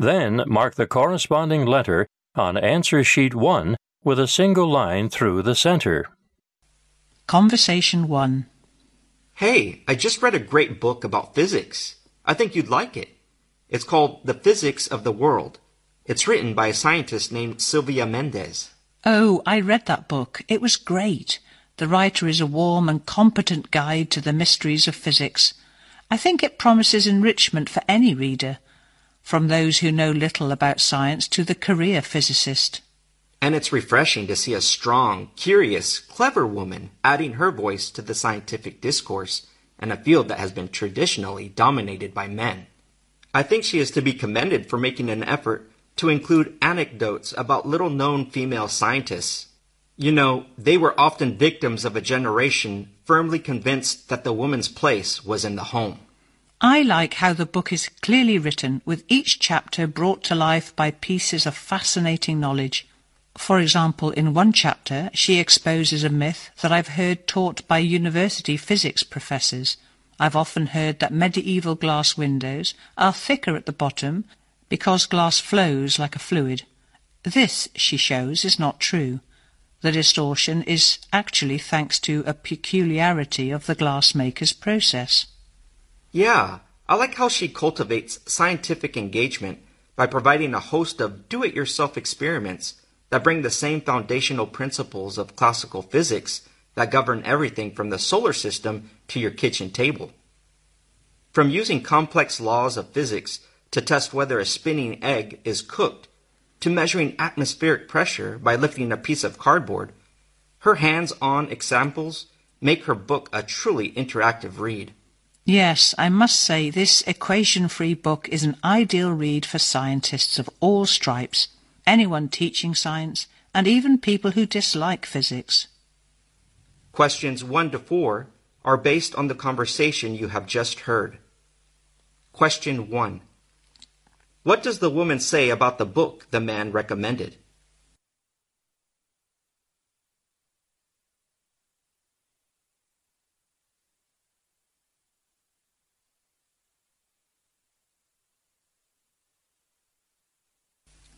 Then mark the corresponding letter on answer sheet 1 with a single line through the center. Conversation 1. Hey, I just read a great book about physics. I think you'd like it. It's called The Physics of the World. It's written by a scientist named Sylvia Mendez. Oh, I read that book. It was great. The writer is a warm and competent guide to the mysteries of physics. I think it promises enrichment for any reader from those who know little about science to the career physicist. And it's refreshing to see a strong, curious, clever woman adding her voice to the scientific discourse in a field that has been traditionally dominated by men. I think she is to be commended for making an effort to include anecdotes about little known female scientists. You know, they were often victims of a generation firmly convinced that the woman's place was in the home. I like how the book is clearly written, with each chapter brought to life by pieces of fascinating knowledge. For example, in one chapter, she exposes a myth that I've heard taught by university physics professors. I've often heard that medieval glass windows are thicker at the bottom because glass flows like a fluid. This, she shows, is not true. The distortion is actually thanks to a peculiarity of the glassmaker's process. Yeah, I like how she cultivates scientific engagement by providing a host of do it yourself experiments that bring the same foundational principles of classical physics that govern everything from the solar system to your kitchen table. From using complex laws of physics to test whether a spinning egg is cooked, to measuring atmospheric pressure by lifting a piece of cardboard, her hands on examples make her book a truly interactive read. Yes, I must say this equation free book is an ideal read for scientists of all stripes, anyone teaching science, and even people who dislike physics. Questions 1 to 4 are based on the conversation you have just heard. Question 1 What does the woman say about the book the man recommended?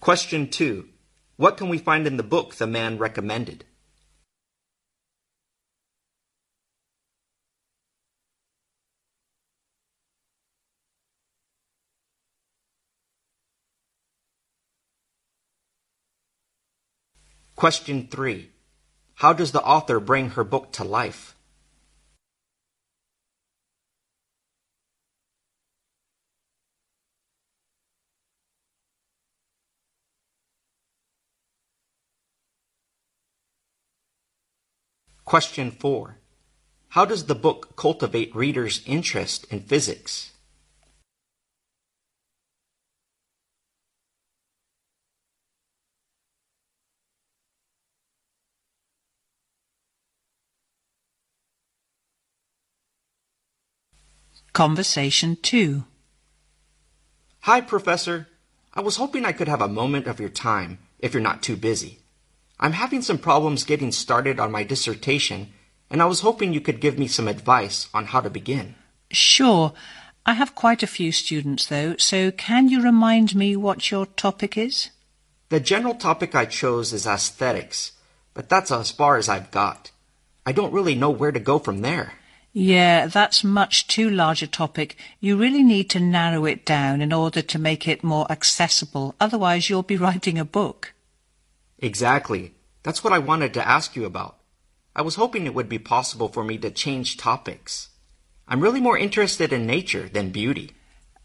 Question 2. What can we find in the book the man recommended? Question 3. How does the author bring her book to life? Question 4. How does the book cultivate readers' interest in physics? Conversation 2 Hi, Professor. I was hoping I could have a moment of your time, if you're not too busy. I'm having some problems getting started on my dissertation, and I was hoping you could give me some advice on how to begin. Sure. I have quite a few students, though, so can you remind me what your topic is? The general topic I chose is aesthetics, but that's as far as I've got. I don't really know where to go from there. Yeah, that's much too large a topic. You really need to narrow it down in order to make it more accessible. Otherwise, you'll be writing a book. Exactly. That's what I wanted to ask you about. I was hoping it would be possible for me to change topics. I'm really more interested in nature than beauty.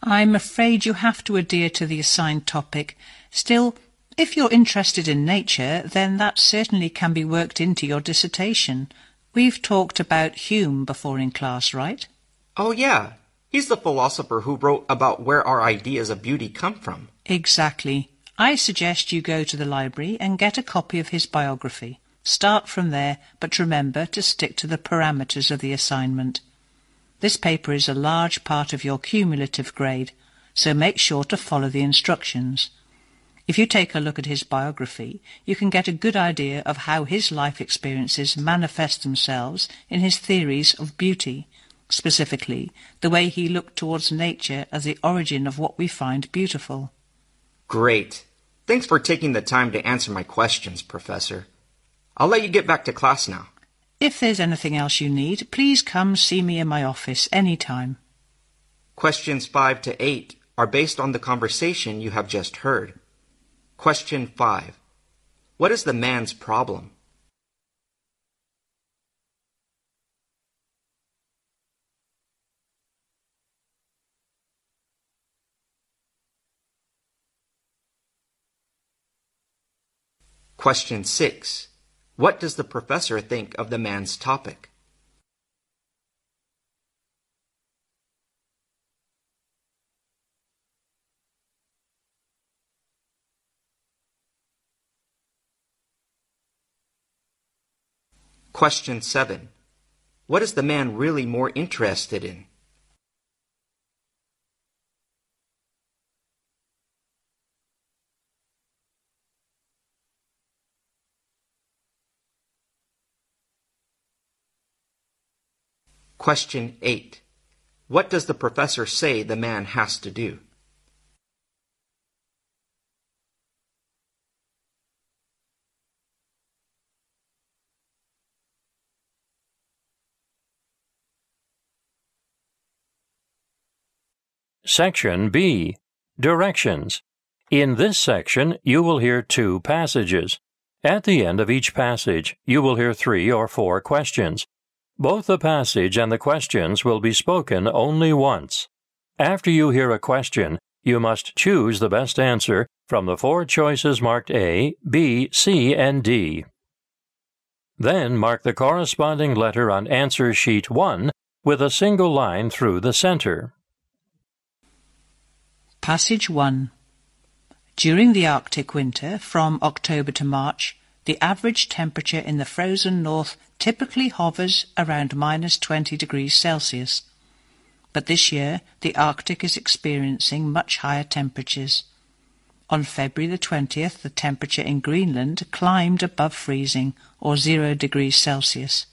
I'm afraid you have to adhere to the assigned topic. Still, if you're interested in nature, then that certainly can be worked into your dissertation. We've talked about Hume before in class, right? Oh, yeah. He's the philosopher who wrote about where our ideas of beauty come from. Exactly. I suggest you go to the library and get a copy of his biography. Start from there, but remember to stick to the parameters of the assignment. This paper is a large part of your cumulative grade, so make sure to follow the instructions. If you take a look at his biography, you can get a good idea of how his life experiences manifest themselves in his theories of beauty, specifically the way he looked towards nature as the origin of what we find beautiful. Great. Thanks for taking the time to answer my questions, Professor. I'll let you get back to class now. If there's anything else you need, please come see me in my office any time. Questions 5 to 8 are based on the conversation you have just heard. Question 5. What is the man's problem? Question 6. What does the professor think of the man's topic? Question 7. What is the man really more interested in? Question 8. What does the professor say the man has to do? Section B Directions. In this section, you will hear two passages. At the end of each passage, you will hear three or four questions. Both the passage and the questions will be spoken only once. After you hear a question, you must choose the best answer from the four choices marked A, B, C, and D. Then mark the corresponding letter on answer sheet 1 with a single line through the center. Passage 1 During the Arctic winter, from October to March, the average temperature in the frozen north typically hovers around minus 20 degrees Celsius. But this year, the Arctic is experiencing much higher temperatures. On February the 20th, the temperature in Greenland climbed above freezing, or 0 degrees Celsius,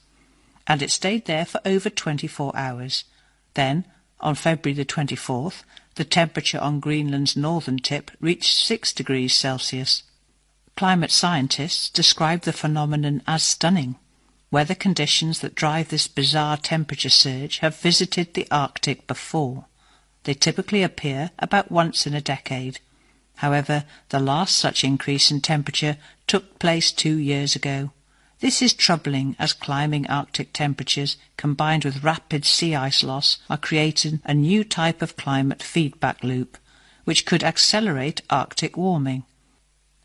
and it stayed there for over 24 hours. Then, on February the 24th, the temperature on Greenland's northern tip reached 6 degrees Celsius. Climate scientists describe the phenomenon as stunning. Weather conditions that drive this bizarre temperature surge have visited the Arctic before. They typically appear about once in a decade. However, the last such increase in temperature took place two years ago. This is troubling as climbing Arctic temperatures combined with rapid sea ice loss are creating a new type of climate feedback loop, which could accelerate Arctic warming.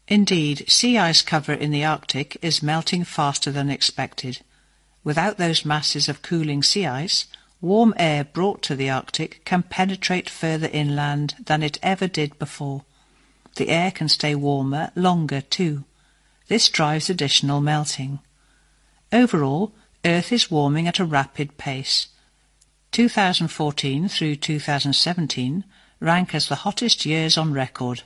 Indeed, sea ice cover in the Arctic is melting faster than expected. Without those masses of cooling sea ice, warm air brought to the Arctic can penetrate further inland than it ever did before. The air can stay warmer longer too. This drives additional melting. Overall, Earth is warming at a rapid pace. 2014 through 2017 rank as the hottest years on record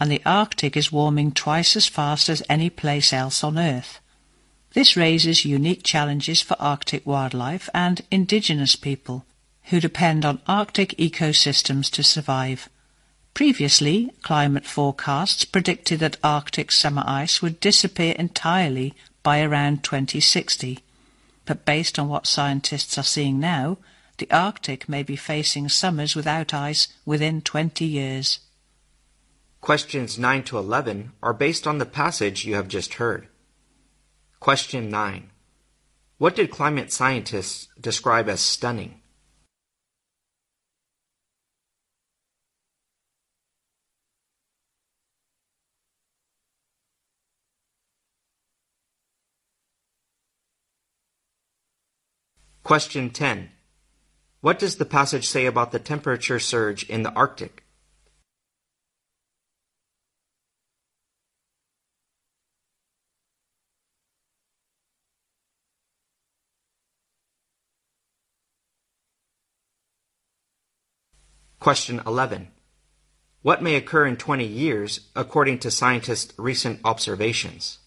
and the Arctic is warming twice as fast as any place else on Earth. This raises unique challenges for Arctic wildlife and indigenous people, who depend on Arctic ecosystems to survive. Previously, climate forecasts predicted that Arctic summer ice would disappear entirely by around 2060. But based on what scientists are seeing now, the Arctic may be facing summers without ice within 20 years. Questions 9 to 11 are based on the passage you have just heard. Question 9. What did climate scientists describe as stunning? Question 10. What does the passage say about the temperature surge in the Arctic? Question 11. What may occur in 20 years according to scientists' recent observations?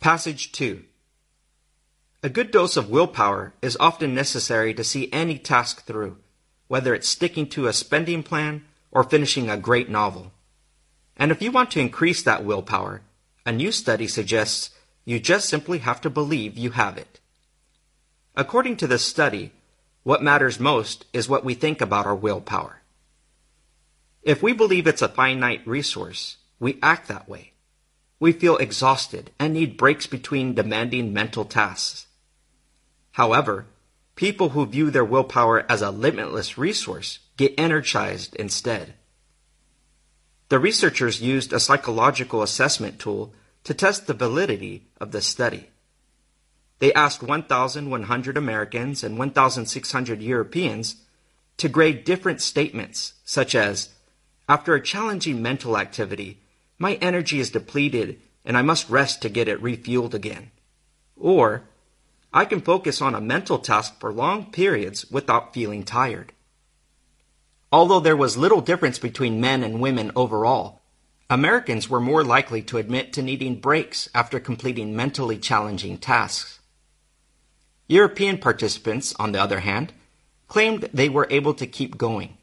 Passage 2 A good dose of willpower is often necessary to see any task through, whether it's sticking to a spending plan or finishing a great novel. And if you want to increase that willpower, a new study suggests you just simply have to believe you have it. According to this study, what matters most is what we think about our willpower. If we believe it's a finite resource, we act that way we feel exhausted and need breaks between demanding mental tasks. However, people who view their willpower as a limitless resource get energized instead. The researchers used a psychological assessment tool to test the validity of the study. They asked 1,100 Americans and 1,600 Europeans to grade different statements, such as, after a challenging mental activity, my energy is depleted and I must rest to get it refueled again. Or, I can focus on a mental task for long periods without feeling tired. Although there was little difference between men and women overall, Americans were more likely to admit to needing breaks after completing mentally challenging tasks. European participants, on the other hand, claimed they were able to keep going.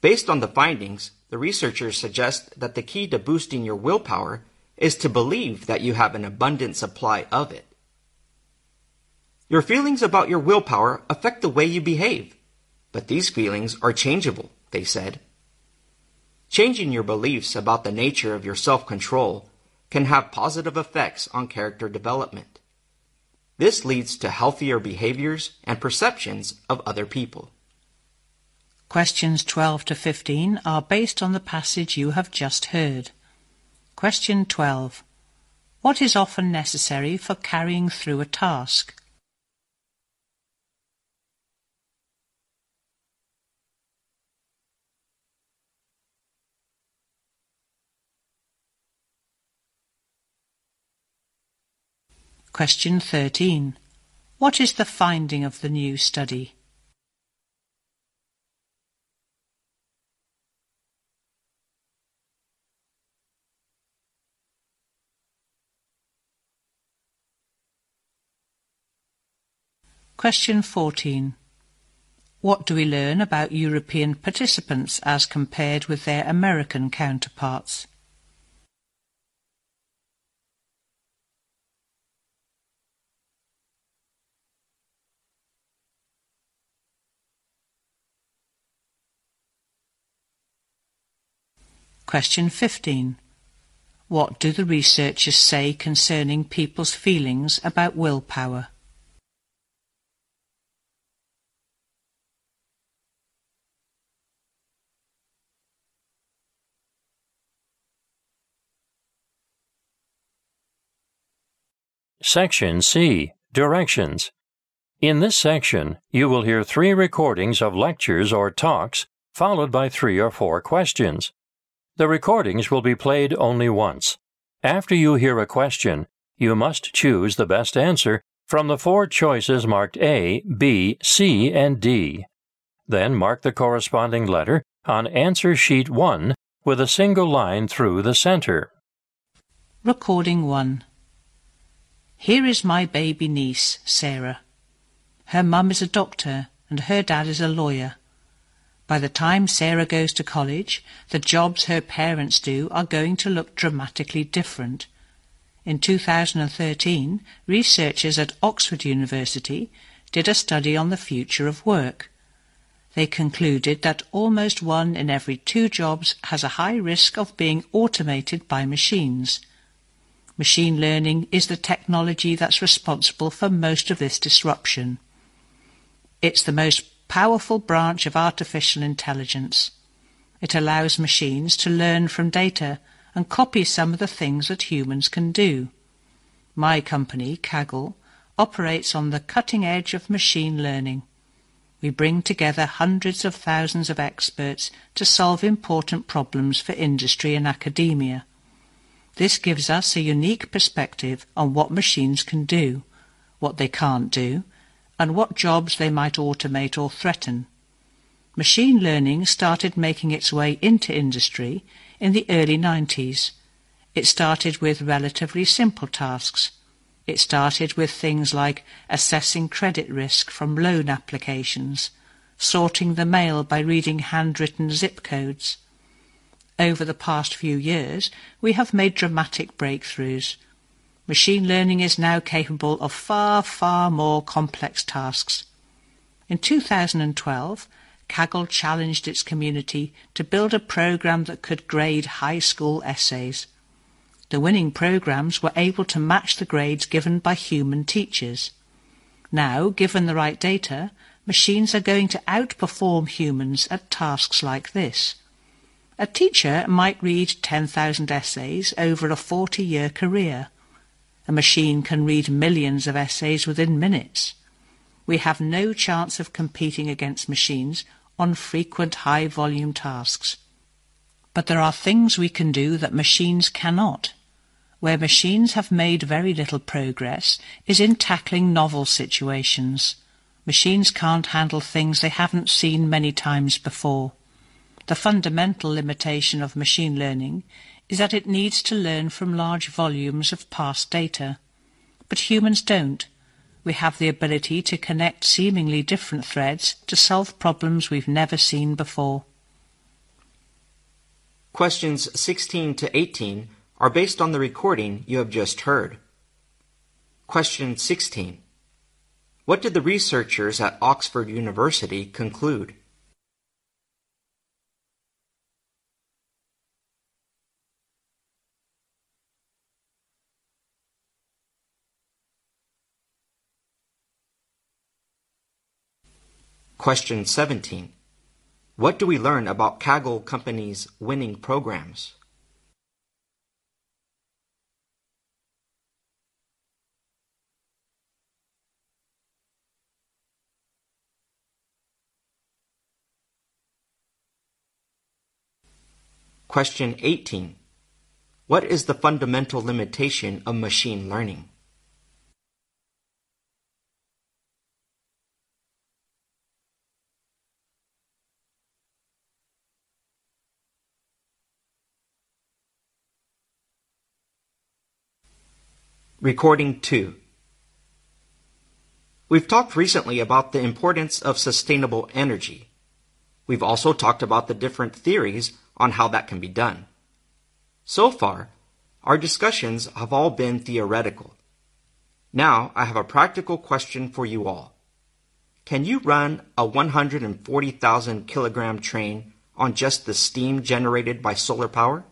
Based on the findings, the researchers suggest that the key to boosting your willpower is to believe that you have an abundant supply of it. Your feelings about your willpower affect the way you behave, but these feelings are changeable, they said. Changing your beliefs about the nature of your self-control can have positive effects on character development. This leads to healthier behaviors and perceptions of other people. Questions 12 to 15 are based on the passage you have just heard. Question 12. What is often necessary for carrying through a task? Question 13. What is the finding of the new study? Question 14. What do we learn about European participants as compared with their American counterparts? Question 15. What do the researchers say concerning people's feelings about willpower? Section C Directions. In this section, you will hear three recordings of lectures or talks, followed by three or four questions. The recordings will be played only once. After you hear a question, you must choose the best answer from the four choices marked A, B, C, and D. Then mark the corresponding letter on answer sheet 1 with a single line through the center. Recording 1 here is my baby niece, Sarah. Her mum is a doctor and her dad is a lawyer. By the time Sarah goes to college, the jobs her parents do are going to look dramatically different. In 2013, researchers at Oxford University did a study on the future of work. They concluded that almost one in every two jobs has a high risk of being automated by machines – Machine learning is the technology that's responsible for most of this disruption. It's the most powerful branch of artificial intelligence. It allows machines to learn from data and copy some of the things that humans can do. My company, Kaggle, operates on the cutting edge of machine learning. We bring together hundreds of thousands of experts to solve important problems for industry and academia. This gives us a unique perspective on what machines can do, what they can't do, and what jobs they might automate or threaten. Machine learning started making its way into industry in the early 90s. It started with relatively simple tasks. It started with things like assessing credit risk from loan applications, sorting the mail by reading handwritten zip codes. Over the past few years, we have made dramatic breakthroughs. Machine learning is now capable of far, far more complex tasks. In 2012, Kaggle challenged its community to build a program that could grade high school essays. The winning programs were able to match the grades given by human teachers. Now, given the right data, machines are going to outperform humans at tasks like this. A teacher might read 10,000 essays over a 40-year career. A machine can read millions of essays within minutes. We have no chance of competing against machines on frequent high volume tasks. But there are things we can do that machines cannot. Where machines have made very little progress is in tackling novel situations. Machines can't handle things they haven't seen many times before. The fundamental limitation of machine learning is that it needs to learn from large volumes of past data. But humans don't. We have the ability to connect seemingly different threads to solve problems we've never seen before. Questions 16 to 18 are based on the recording you have just heard. Question 16. What did the researchers at Oxford University conclude? Question 17. What do we learn about Kaggle Company's winning programs? Question 18. What is the fundamental limitation of machine learning? Recording 2. We've talked recently about the importance of sustainable energy. We've also talked about the different theories on how that can be done. So far, our discussions have all been theoretical. Now I have a practical question for you all. Can you run a 140,000 kilogram train on just the steam generated by solar power?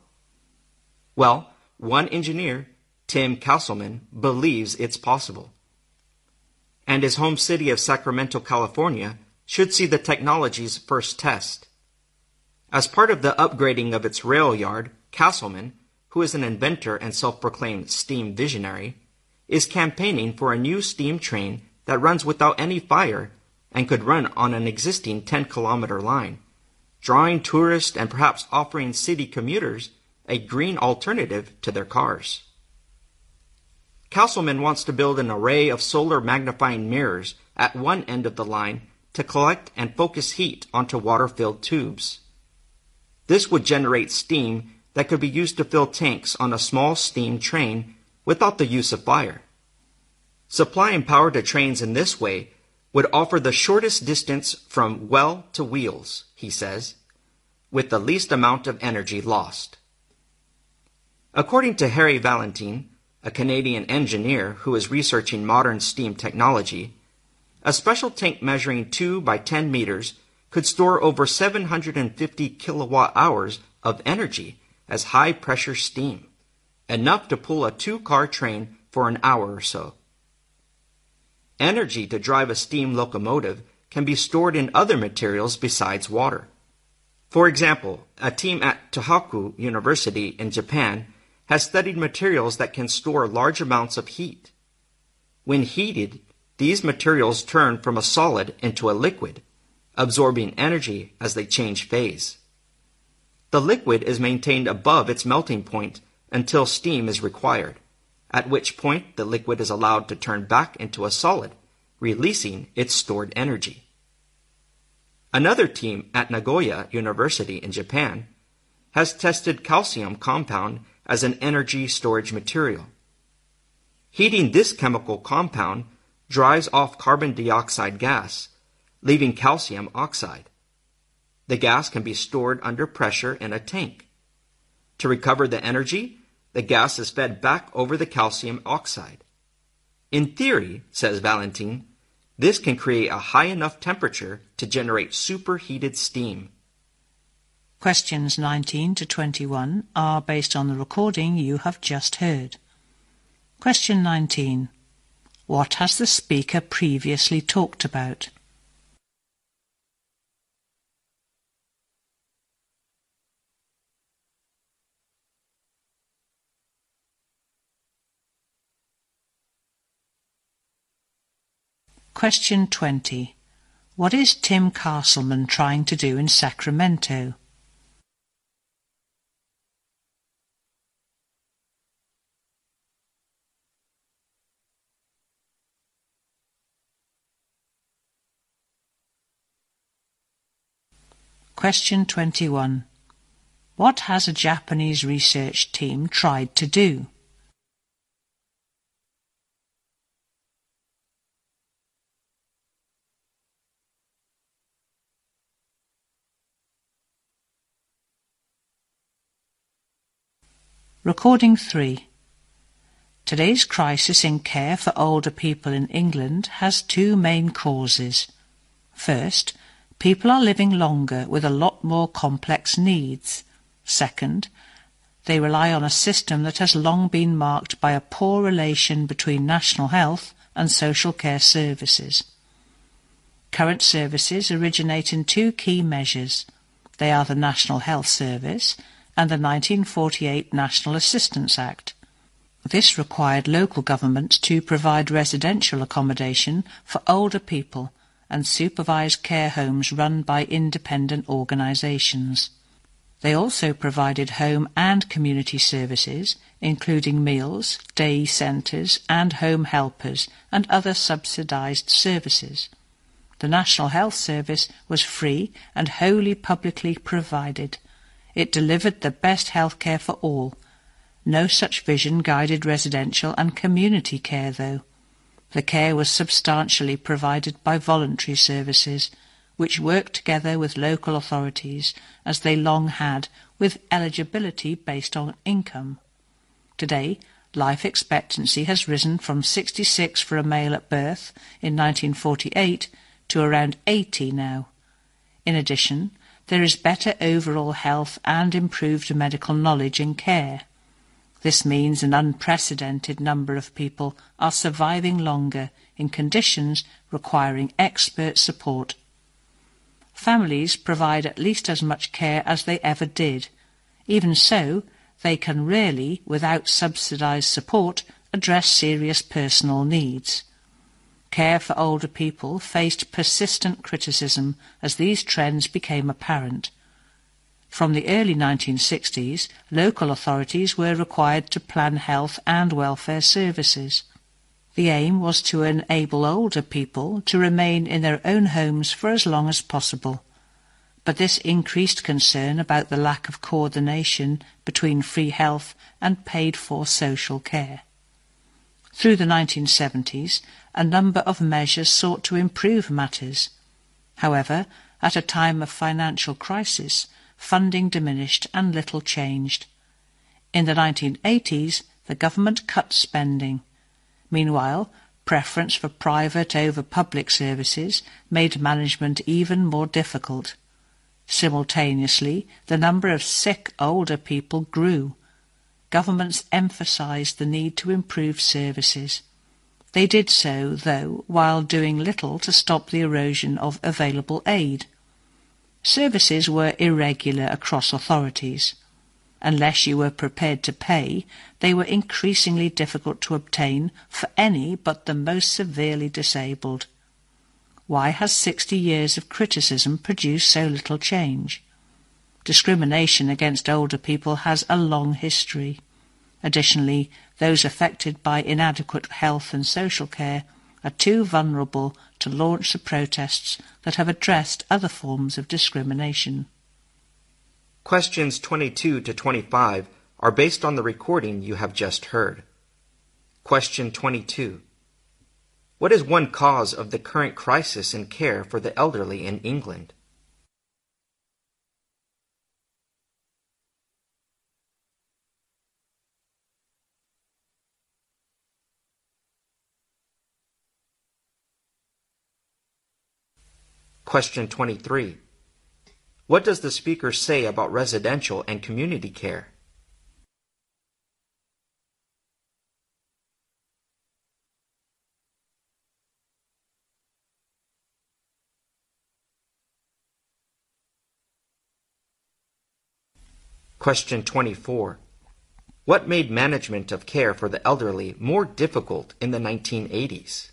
Well, one engineer Tim Castleman, believes it's possible. And his home city of Sacramento, California, should see the technology's first test. As part of the upgrading of its rail yard, Castleman, who is an inventor and self-proclaimed steam visionary, is campaigning for a new steam train that runs without any fire and could run on an existing 10 kilometer line, drawing tourists and perhaps offering city commuters a green alternative to their cars. Castleman wants to build an array of solar magnifying mirrors at one end of the line to collect and focus heat onto water-filled tubes. This would generate steam that could be used to fill tanks on a small steam train without the use of fire. Supplying power to trains in this way would offer the shortest distance from well to wheels, he says, with the least amount of energy lost. According to Harry Valentine, a Canadian engineer who is researching modern steam technology, a special tank measuring 2 by 10 meters could store over 750 kilowatt hours of energy as high pressure steam, enough to pull a two car train for an hour or so. Energy to drive a steam locomotive can be stored in other materials besides water. For example, a team at Tohoku University in Japan has studied materials that can store large amounts of heat. When heated, these materials turn from a solid into a liquid, absorbing energy as they change phase. The liquid is maintained above its melting point until steam is required, at which point the liquid is allowed to turn back into a solid, releasing its stored energy. Another team at Nagoya University in Japan has tested calcium compound as an energy storage material. Heating this chemical compound drives off carbon dioxide gas, leaving calcium oxide. The gas can be stored under pressure in a tank. To recover the energy, the gas is fed back over the calcium oxide. In theory, says Valentine, this can create a high enough temperature to generate superheated steam. Questions 19 to 21 are based on the recording you have just heard. Question 19. What has the speaker previously talked about? Question 20. What is Tim Castleman trying to do in Sacramento? Question 21. What has a Japanese research team tried to do? Recording 3. Today's crisis in care for older people in England has two main causes. First, people are living longer with a lot more complex needs. Second, they rely on a system that has long been marked by a poor relation between national health and social care services. Current services originate in two key measures. They are the National Health Service and the 1948 National Assistance Act. This required local governments to provide residential accommodation for older people and supervise care homes run by independent organisations. They also provided home and community services, including meals, day centres and home helpers and other subsidised services. The National Health Service was free and wholly publicly provided. It delivered the best health care for all. No such vision guided residential and community care, though. The care was substantially provided by voluntary services, which worked together with local authorities, as they long had, with eligibility based on income. Today, life expectancy has risen from 66 for a male at birth in 1948 to around 80 now. In addition, there is better overall health and improved medical knowledge and care. This means an unprecedented number of people are surviving longer in conditions requiring expert support. Families provide at least as much care as they ever did. Even so, they can rarely, without subsidised support, address serious personal needs. Care for older people faced persistent criticism as these trends became apparent. From the early 1960s, local authorities were required to plan health and welfare services. The aim was to enable older people to remain in their own homes for as long as possible. But this increased concern about the lack of coordination between free health and paid for social care. Through the 1970s, a number of measures sought to improve matters. However, at a time of financial crisis, funding diminished and little changed. In the 1980s, the government cut spending. Meanwhile, preference for private over public services made management even more difficult. Simultaneously, the number of sick older people grew governments emphasised the need to improve services. They did so, though, while doing little to stop the erosion of available aid. Services were irregular across authorities. Unless you were prepared to pay, they were increasingly difficult to obtain for any but the most severely disabled. Why has 60 years of criticism produced so little change? Discrimination against older people has a long history. Additionally, those affected by inadequate health and social care are too vulnerable to launch the protests that have addressed other forms of discrimination. Questions 22 to 25 are based on the recording you have just heard. Question 22. What is one cause of the current crisis in care for the elderly in England? Question 23. What does the speaker say about residential and community care? Question 24. What made management of care for the elderly more difficult in the 1980s?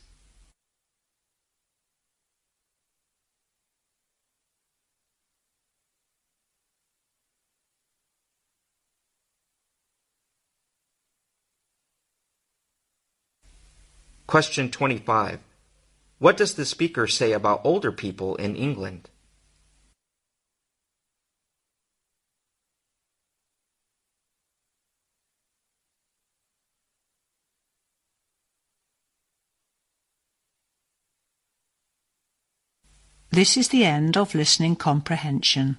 Question 25. What does the speaker say about older people in England? This is the end of listening comprehension.